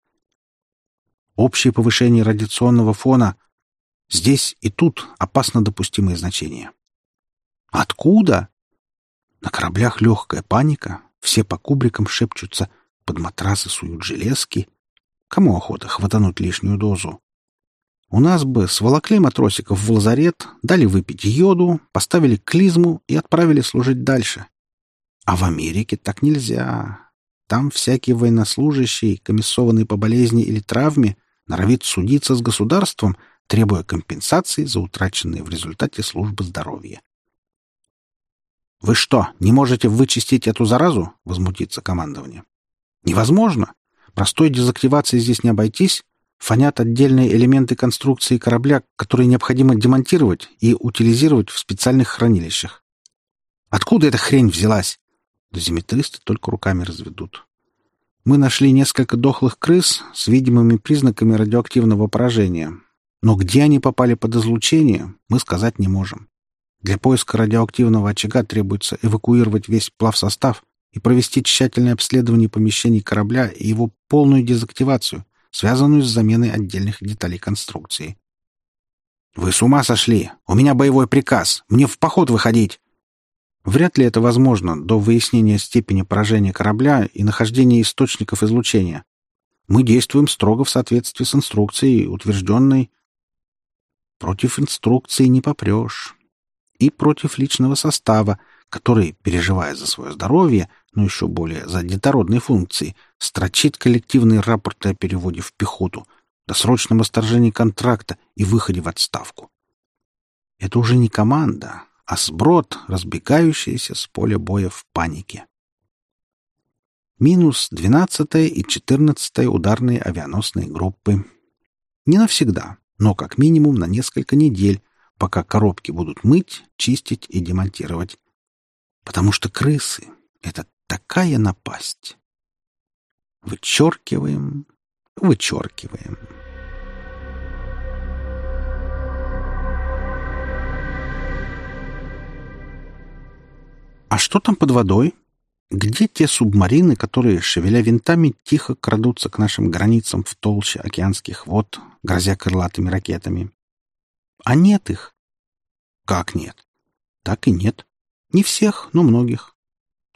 Общее повышение радиационного фона здесь и тут опасно допустимые значения. Откуда? На кораблях легкая паника, все по кубрикам шепчутся, под матрасы суют железки. Кому охота хватануть лишнюю дозу? У нас бы сволокли матросиков в лазарет, дали выпить йоду, поставили клизму и отправили служить дальше. А в Америке так нельзя. Там всякий военнослужащий, комиссованный по болезни или травме, норовит судиться с государством, требуя компенсации за утраченные в результате службы здоровья. «Вы что, не можете вычистить эту заразу?» — возмутится командование. «Невозможно. Простой дезактивацией здесь не обойтись, фонят отдельные элементы конструкции корабля, которые необходимо демонтировать и утилизировать в специальных хранилищах. Откуда эта хрень взялась? Дозиметристы только руками разведут. Мы нашли несколько дохлых крыс с видимыми признаками радиоактивного поражения. Но где они попали под излучение, мы сказать не можем. Для поиска радиоактивного очага требуется эвакуировать весь плавсостав и провести тщательное обследование помещений корабля и его полную дезактивацию, связанную с заменой отдельных деталей конструкции. «Вы с ума сошли! У меня боевой приказ! Мне в поход выходить!» Вряд ли это возможно до выяснения степени поражения корабля и нахождения источников излучения. Мы действуем строго в соответствии с инструкцией, утвержденной. Против инструкции не попрешь. и против личного состава, который, переживая за свое здоровье, но еще более за детородные функции, строчит коллективные рапорты о переводе в пехоту, досрочном расторжении контракта и выходе в отставку. Это уже не команда, а сброд, разбегающийся с поля боя в панике. Минус 12 и 14 ударные авианосные группы. Не навсегда, но как минимум на несколько недель, пока коробки будут мыть, чистить и демонтировать. Потому что крысы — это такая напасть. Вычеркиваем, вычеркиваем. А что там под водой? Где те субмарины, которые, шевеля винтами, тихо крадутся к нашим границам в толще океанских вод, грозя крылатыми ракетами? А нет их. Как нет? Так и нет. Не всех, но многих.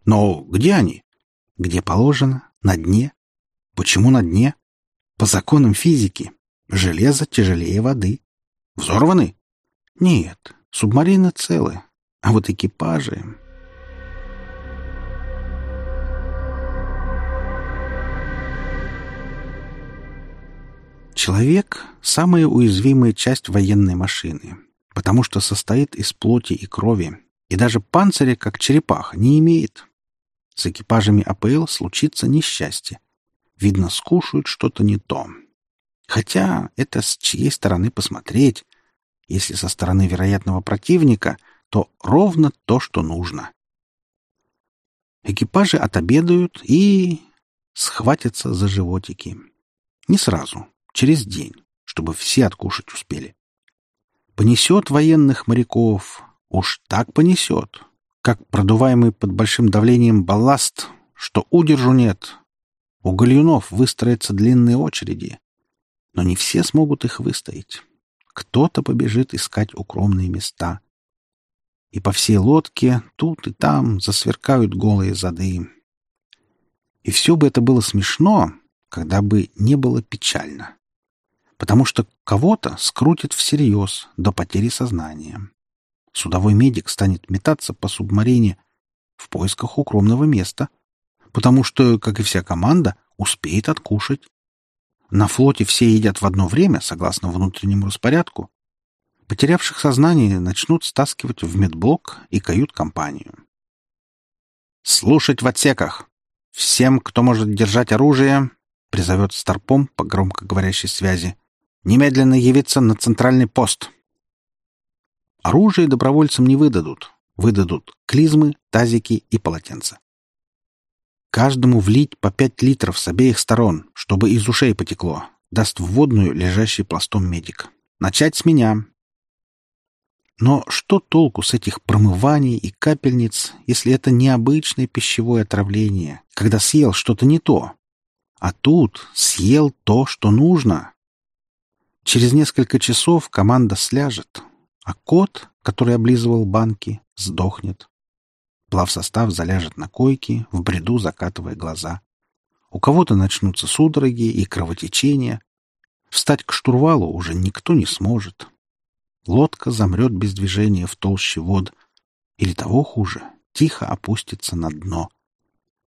Но где они? Где положено? На дне? Почему на дне? По законам физики. Железо тяжелее воды. Взорваны? Нет, субмарины целы. А вот экипажи... Человек — самая уязвимая часть военной машины, потому что состоит из плоти и крови, и даже панциря, как черепаха, не имеет. С экипажами АПЛ случится несчастье. Видно, скушают что-то не то. Хотя это с чьей стороны посмотреть. Если со стороны вероятного противника, то ровно то, что нужно. Экипажи отобедают и схватятся за животики. Не сразу, через день, чтобы все откушать успели. Понесет военных моряков, уж так понесет, как продуваемый под большим давлением балласт, что удержу нет. У гальюнов выстроятся длинные очереди, но не все смогут их выстоять. Кто-то побежит искать укромные места. И по всей лодке тут и там засверкают голые зады. И все бы это было смешно, когда бы не было печально потому что кого-то скрутит всерьез до потери сознания. Судовой медик станет метаться по субмарине в поисках укромного места, потому что, как и вся команда, успеет откушать. На флоте все едят в одно время, согласно внутреннему распорядку. Потерявших сознание начнут стаскивать в медблок и кают-компанию. «Слушать в отсеках! Всем, кто может держать оружие!» — призовет Старпом по громкоговорящей связи. Немедленно явиться на центральный пост. Оружие добровольцам не выдадут. Выдадут клизмы, тазики и полотенца. Каждому влить по пять литров с обеих сторон, чтобы из ушей потекло. Даст вводную лежащий пластом медик. Начать с меня. Но что толку с этих промываний и капельниц, если это необычное пищевое отравление, когда съел что-то не то? А тут съел то, что нужно. Через несколько часов команда сляжет, а кот, который облизывал банки, сдохнет. Плавсостав заляжет на койке, в бреду закатывая глаза. У кого-то начнутся судороги и кровотечения. Встать к штурвалу уже никто не сможет. Лодка замрет без движения в толще вод. Или того хуже, тихо опустится на дно.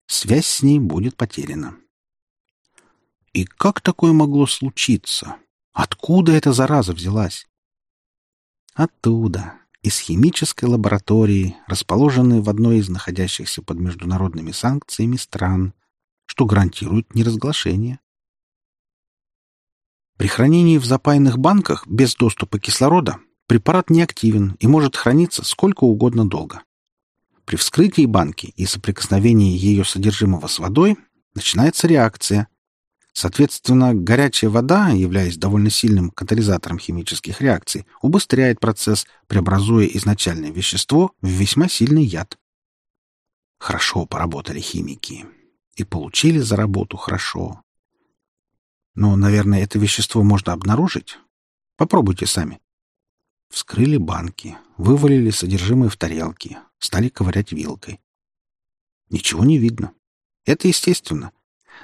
Связь с ней будет потеряна. И как такое могло случиться? Откуда эта зараза взялась? Оттуда, из химической лаборатории, расположенной в одной из находящихся под международными санкциями стран, что гарантирует неразглашение. При хранении в запаянных банках без доступа кислорода препарат неактивен и может храниться сколько угодно долго. При вскрытии банки и соприкосновении ее содержимого с водой начинается реакция, Соответственно, горячая вода, являясь довольно сильным катализатором химических реакций, убыстряет процесс, преобразуя изначальное вещество в весьма сильный яд. Хорошо поработали химики. И получили за работу хорошо. Но, наверное, это вещество можно обнаружить. Попробуйте сами. Вскрыли банки, вывалили содержимое в тарелки, стали ковырять вилкой. Ничего не видно. Это естественно.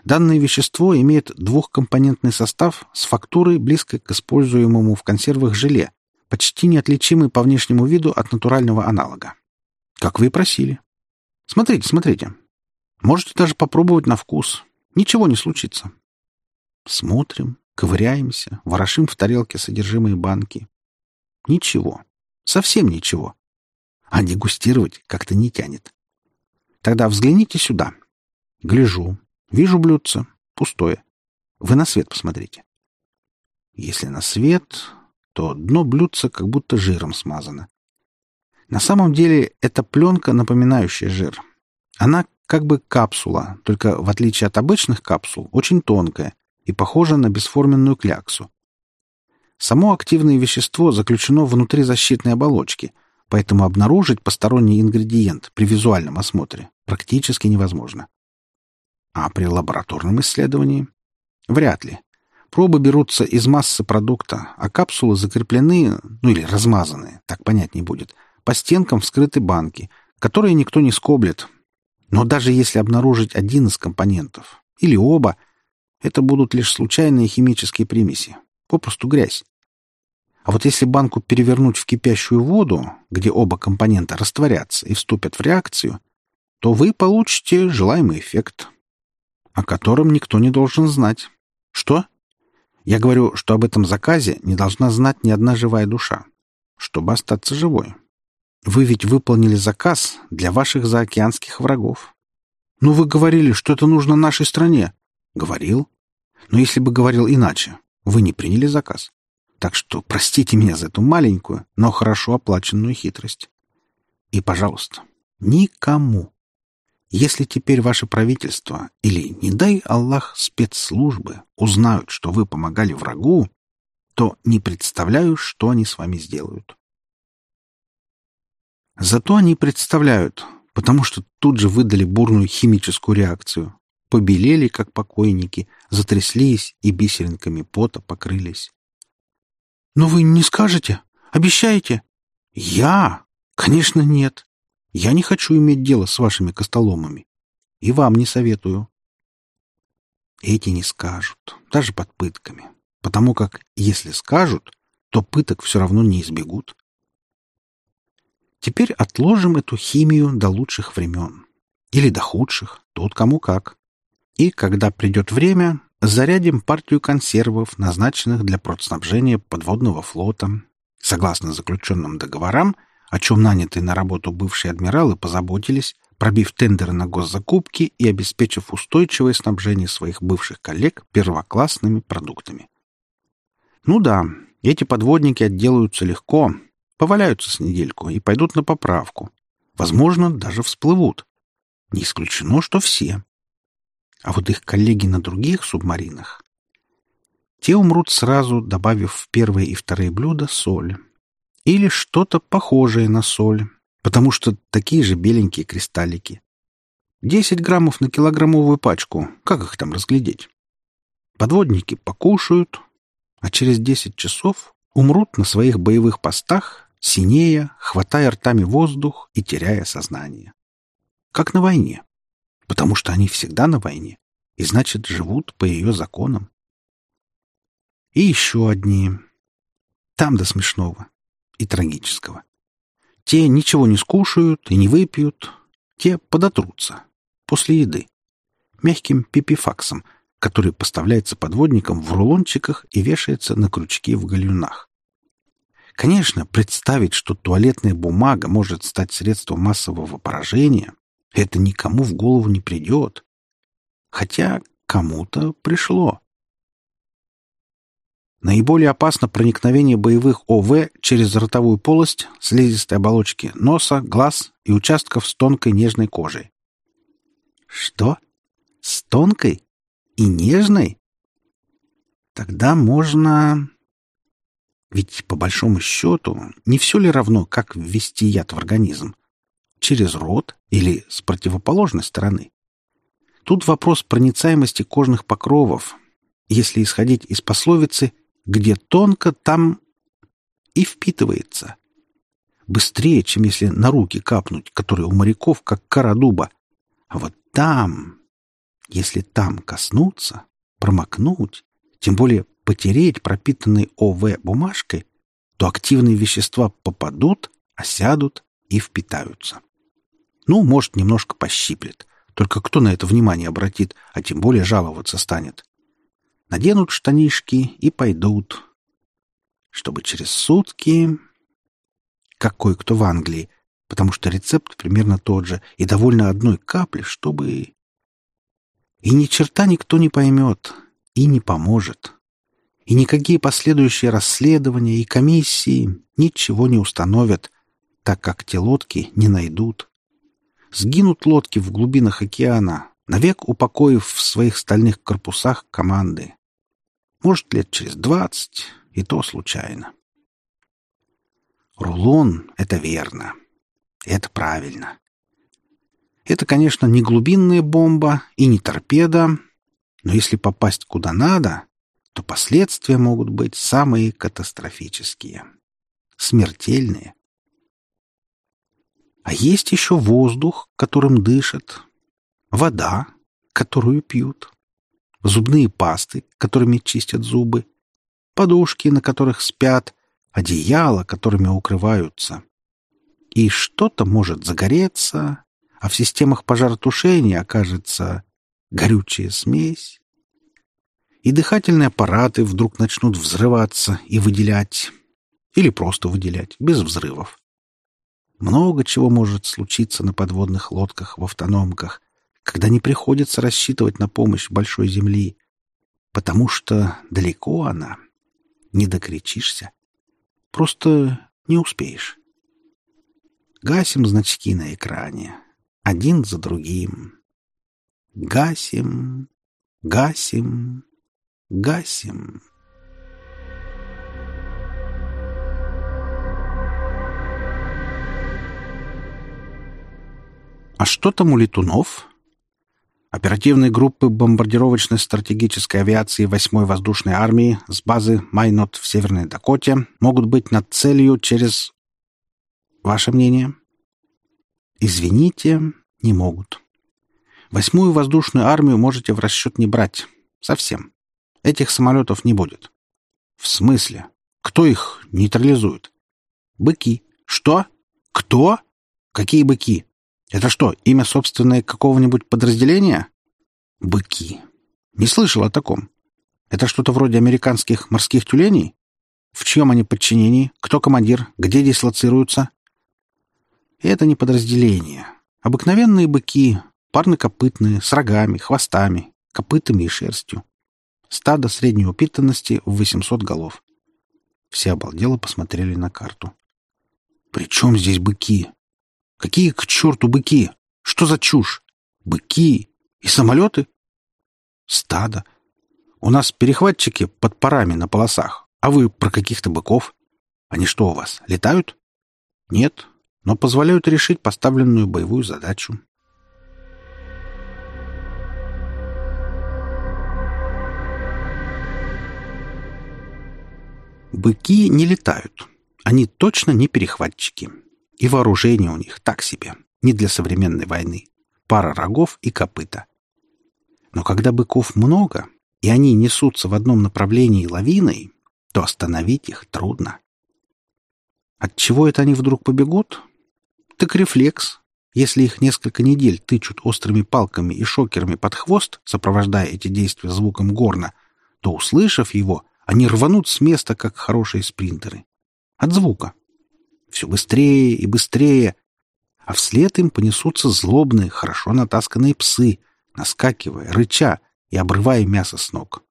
Данное вещество имеет двухкомпонентный состав с фактурой, близкой к используемому в консервах желе, почти неотличимый по внешнему виду от натурального аналога. Как вы и просили. Смотрите, смотрите. Можете даже попробовать на вкус. Ничего не случится. Смотрим, ковыряемся, ворошим в тарелке содержимое банки. Ничего. Совсем ничего. А дегустировать как-то не тянет. Тогда взгляните сюда. Гляжу. Вижу блюдце. Пустое. Вы на свет посмотрите. Если на свет, то дно блюдца как будто жиром смазано. На самом деле это пленка, напоминающая жир. Она как бы капсула, только в отличие от обычных капсул, очень тонкая и похожа на бесформенную кляксу. Само активное вещество заключено внутри защитной оболочки, поэтому обнаружить посторонний ингредиент при визуальном осмотре практически невозможно. А при лабораторном исследовании? Вряд ли. Пробы берутся из массы продукта, а капсулы закреплены, ну или размазаны, так понять не будет, по стенкам вскрыты банки, которые никто не скоблит. Но даже если обнаружить один из компонентов, или оба, это будут лишь случайные химические примеси, попросту грязь. А вот если банку перевернуть в кипящую воду, где оба компонента растворятся и вступят в реакцию, то вы получите желаемый эффект, о котором никто не должен знать. Что? Я говорю, что об этом заказе не должна знать ни одна живая душа, чтобы остаться живой. Вы ведь выполнили заказ для ваших заокеанских врагов. Ну, вы говорили, что это нужно нашей стране. Говорил. Но если бы говорил иначе, вы не приняли заказ. Так что простите меня за эту маленькую, но хорошо оплаченную хитрость. И, пожалуйста, никому. Если теперь ваше правительство или, не дай Аллах, спецслужбы узнают, что вы помогали врагу, то не представляю, что они с вами сделают. Зато они представляют, потому что тут же выдали бурную химическую реакцию. Побелели, как покойники, затряслись и бисеринками пота покрылись. «Но вы не скажете? Обещаете?» «Я? Конечно, нет. Я не хочу иметь дело с вашими костоломами. И вам не советую». Эти не скажут, даже под пытками, потому как, если скажут, то пыток все равно не избегут. Теперь отложим эту химию до лучших времен. Или до худших, тут кому как. И, когда придет время, зарядим партию консервов, назначенных для продснабжения подводного флота. Согласно заключенным договорам, о чем нанятые на работу бывшие адмиралы позаботились, пробив тендеры на госзакупки и обеспечив устойчивое снабжение своих бывших коллег первоклассными продуктами. Ну да, эти подводники отделаются легко, Поваляются с недельку и пойдут на поправку. Возможно, даже всплывут. Не исключено, что все. А вот их коллеги на других субмаринах... Те умрут сразу, добавив в первые и вторые блюда соль. Или что-то похожее на соль, потому что такие же беленькие кристаллики. Десять граммов на килограммовую пачку. Как их там разглядеть? Подводники покушают, а через десять часов умрут на своих боевых постах синея, хватая ртами воздух и теряя сознание. Как на войне. Потому что они всегда на войне, и значит, живут по ее законам. И еще одни. Там до смешного и трагического. Те ничего не скушают и не выпьют, те подотрутся после еды мягким пипифаксом, который поставляется подводникам в рулончиках и вешается на крючки в галюнах. Конечно, представить, что туалетная бумага может стать средством массового поражения, это никому в голову не придет. Хотя кому-то пришло. Наиболее опасно проникновение боевых ОВ через ротовую полость, слизистой оболочки носа, глаз и участков с тонкой нежной кожей. Что? С тонкой? И нежной? Тогда можно... Ведь, по большому счету, не все ли равно, как ввести яд в организм? Через рот или с противоположной стороны? Тут вопрос проницаемости кожных покровов. Если исходить из пословицы «где тонко, там и впитывается». Быстрее, чем если на руки капнуть, которые у моряков как кора дуба. А вот там, если там коснуться, промокнуть, тем более потереть пропитанной ОВ бумажкой, то активные вещества попадут, осядут и впитаются. Ну, может, немножко пощиплет. Только кто на это внимание обратит, а тем более жаловаться станет? Наденут штанишки и пойдут. Чтобы через сутки... Как кое-кто в Англии, потому что рецепт примерно тот же, и довольно одной капли, чтобы... И ни черта никто не поймет и не поможет. И никакие последующие расследования и комиссии ничего не установят, так как те лодки не найдут. Сгинут лодки в глубинах океана, навек упокоив в своих стальных корпусах команды. Может, лет через двадцать, и то случайно. Рулон — это верно. Это правильно. Это, конечно, не глубинная бомба и не торпеда, но если попасть куда надо, то последствия могут быть самые катастрофические. Смертельные. А есть еще воздух, которым дышат, вода, которую пьют, зубные пасты, которыми чистят зубы, подушки, на которых спят, одеяла, которыми укрываются. И что-то может загореться, а в системах пожаротушения окажется горючая смесь. И дыхательные аппараты вдруг начнут взрываться и выделять, или просто выделять, без взрывов. Много чего может случиться на подводных лодках в автономках, когда не приходится рассчитывать на помощь большой земли, потому что далеко она, не докричишься, просто не успеешь. Гасим значки на экране, один за другим. Гасим, гасим, гасим. А что там у летунов? Оперативные группы бомбардировочной стратегической авиации 8-й воздушной армии с базы Майнот в Северной Дакоте могут быть над целью через... Ваше мнение? Извините, не могут. Восьмую воздушную армию можете в расчет не брать. Совсем. Этих самолетов не будет. В смысле? Кто их нейтрализует? Быки. Что? Кто? Какие быки? Это что, имя собственное какого-нибудь подразделения? Быки. Не слышал о таком. Это что-то вроде американских морских тюленей? В чьем они подчинении? Кто командир? Где дислоцируются? Это не подразделение. Обыкновенные быки, парнокопытные, с рогами, хвостами, копытами и шерстью. Стадо средней упитанности в 800 голов. Все обалдело посмотрели на карту. «При чем здесь быки? Какие к черту быки? Что за чушь? Быки и самолеты? Стадо. У нас перехватчики под парами на полосах, а вы про каких-то быков? Они что у вас, летают? Нет, но позволяют решить поставленную боевую задачу. Быки не летают. Они точно не перехватчики. И вооружение у них так себе, не для современной войны. Пара рогов и копыта. Но когда быков много, и они несутся в одном направлении лавиной, то остановить их трудно. От чего это они вдруг побегут? Так рефлекс. Если их несколько недель тычут острыми палками и шокерами под хвост, сопровождая эти действия звуком горна, то, услышав его, они рванут с места, как хорошие спринтеры. От звука. Все быстрее и быстрее. А вслед им понесутся злобные, хорошо натасканные псы, наскакивая, рыча и обрывая мясо с ног.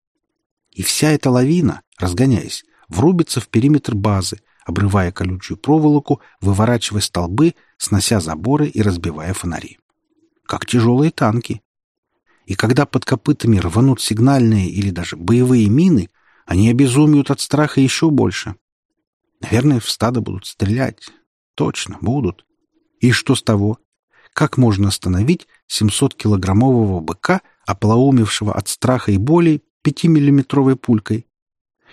И вся эта лавина, разгоняясь, врубится в периметр базы, обрывая колючую проволоку, выворачивая столбы, снося заборы и разбивая фонари. Как тяжелые танки. И когда под копытами рванут сигнальные или даже боевые мины, они обезумеют от страха еще больше. Наверное, в стадо будут стрелять. Точно, будут. И что с того? Как можно остановить 700-килограммового быка, оплоумевшего от страха и боли, пятимиллиметровой пулькой?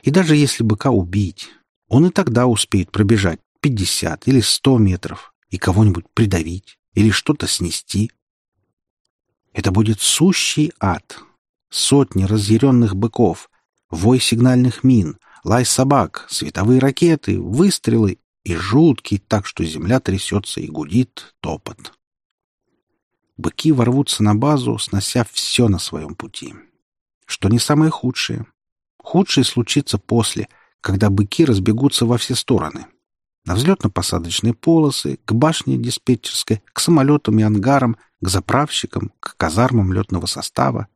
И даже если быка убить, он и тогда успеет пробежать 50 или 100 метров и кого-нибудь придавить или что-то снести. Это будет сущий ад. Сотни разъяренных быков, вой сигнальных мин, лай собак, световые ракеты, выстрелы и жуткий так, что земля трясется и гудит топот. Быки ворвутся на базу, снося все на своем пути. Что не самое худшее. Худшее случится после, когда быки разбегутся во все стороны. На взлетно-посадочные полосы, к башне диспетчерской, к самолетам и ангарам, к заправщикам, к казармам летного состава.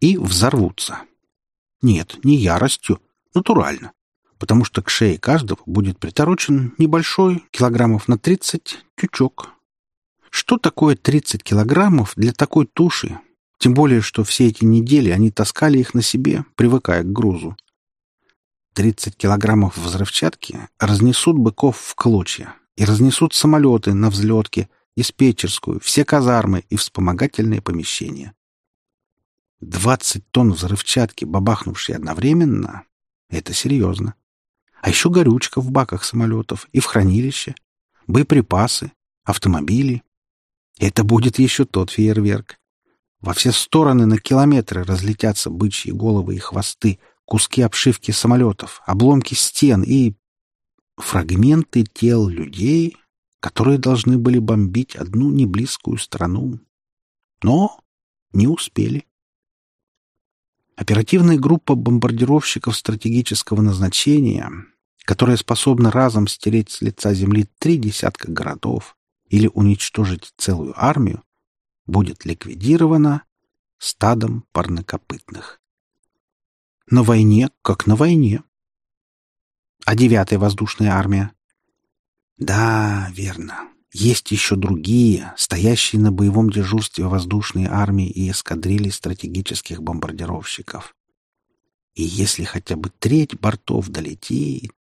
И взорвутся. Нет, не яростью, натурально, потому что к шее каждого будет приторочен небольшой, килограммов на 30, тючок, что такое 30 килограммов для такой туши? Тем более, что все эти недели они таскали их на себе, привыкая к грузу. 30 килограммов взрывчатки разнесут быков в клочья и разнесут самолеты на взлетке, диспетчерскую, все казармы и вспомогательные помещения. 20 тонн взрывчатки, бабахнувшие одновременно, это серьезно. А еще горючка в баках самолетов и в хранилище, боеприпасы, автомобили. Это будет еще тот фейерверк. Во все стороны на километры разлетятся бычьи головы и хвосты, куски обшивки самолетов, обломки стен и... фрагменты тел людей, которые должны были бомбить одну неблизкую страну. Но не успели. Оперативная группа бомбардировщиков стратегического назначения, которая способна разом стереть с лица Земли три десятка городов, или уничтожить целую армию, будет ликвидирована стадом парнокопытных. На войне, как на войне. А девятая воздушная армия? Да, верно. Есть еще другие, стоящие на боевом дежурстве воздушные армии и эскадрильи стратегических бомбардировщиков. И если хотя бы треть бортов долетит...